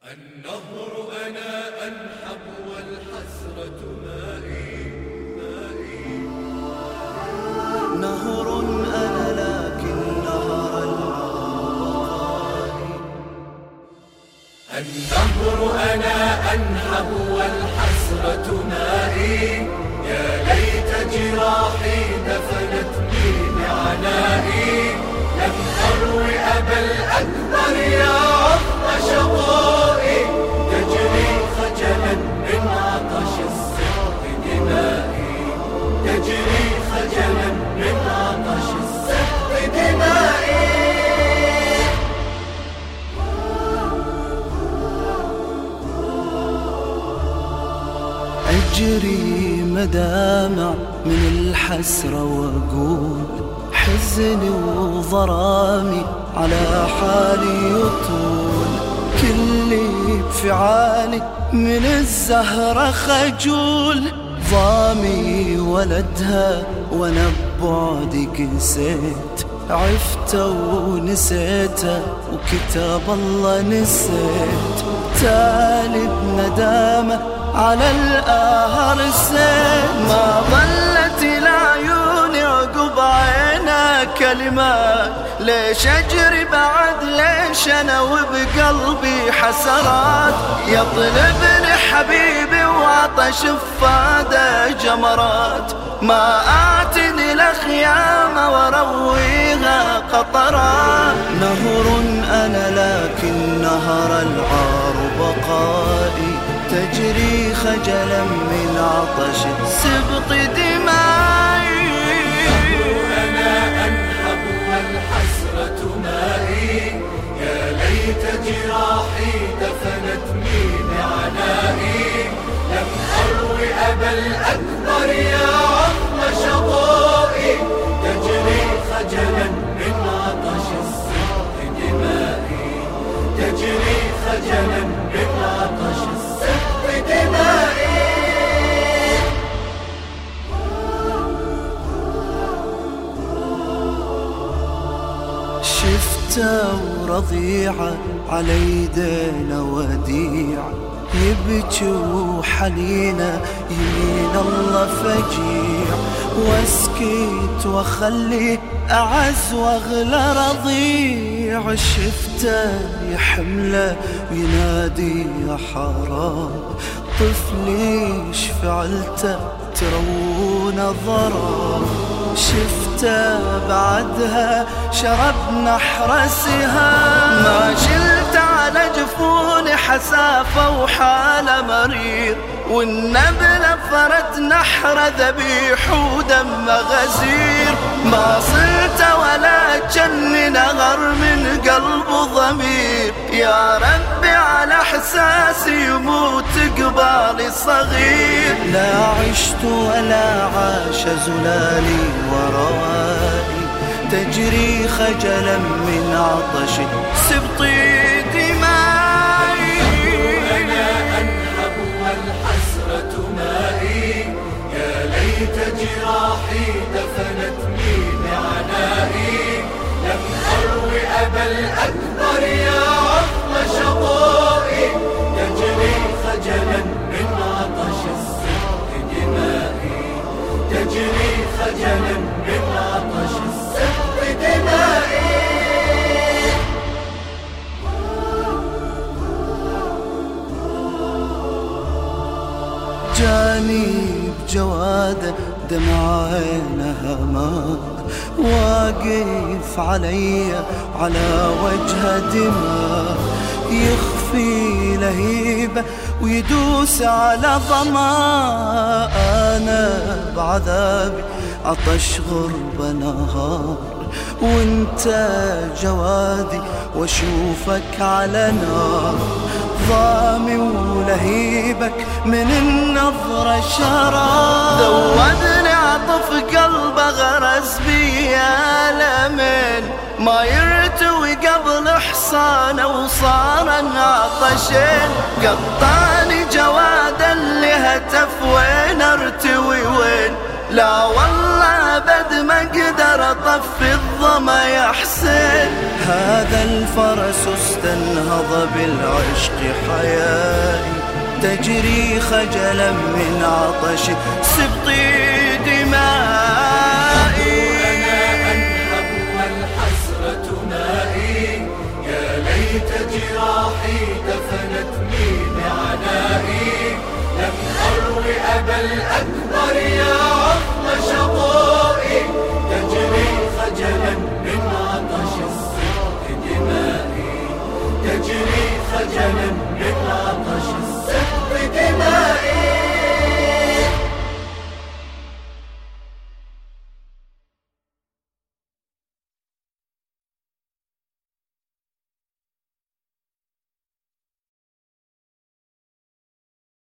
النهر أنا أنحب والحسرة مائي مائي. نهر أنا لكن نهر العطاء. النهر أنا أنحب والحسرة مائي. يا ليت جراحي دفنتني بعنائي. لم أروي أبا الأكبر يا عظم شقائي أجري مدامع من الحسرة وأقول حزني وظرامي على حالي يطول. كلي بفعالي من الزهرة خجول. ضامي ولدها وأنا ببعدي قسيت. عفت ونسيته وكتاب الله نسيت. تالي بندامة على الآهر السيت ما ظلت العيون عقب عينا كلمات ليش أجري بعد ليش أنا وبقلبي حسرات؟ يطلبني حبيبي وعطش فاده جمرات. ما آتني الأخيام ورويها قطرات. نهر أنا لكن نهر العار. بقائي تجري خجلا من عطش سبط دمائي. أنا أنحب والحسرة مائي. يا ليت جراحي شفته ورضيعة على يدينا وديع يبكي وحنينة يمين الله فجيع. واسكت واخليه أعز وأغلى رضيع. شفته يحمله وينادي يا حرام. طفلي إيش فعلته ترون ضرر شفته بعدها شرب نحر سهام ما شلت على جفوني حسافة وحالة مرير والنبلة فرت نحر ذبيح ودم غزير. ما صرت ولا جن نغر من قلب ضمير. يا ربي على إحساسي يموت قبالي صغير لا عشت ولا عاش زلالي وروائي. تجري خجلا من عطش سبطي دمائي. أنا أنحب والحسرة مائي. يا ليت جراحي دفنتني بعنائي. لم أروي أبا الأكبر يا جاني بجواده دمع عينها ماء واقف علي على وجه دماء يخفي لهيبة ويدوس على ظما أنا بعذابي عطش غربة نهار وأنت جوادي وأشوفك على نار. ضامي ولهيبك من النظرة شرار ذوبني عطف قلبه غرس بي لمن. ما يرتوي قبل حصانه وصار عطشين قطاني جواد اللي هتف وين أرتوي وين. لا والله بعد ما أقدر اطفي الظما يا حسين. هذا الفرس استنهض بالعشق حيائي تجري خجلا من عطش سبطي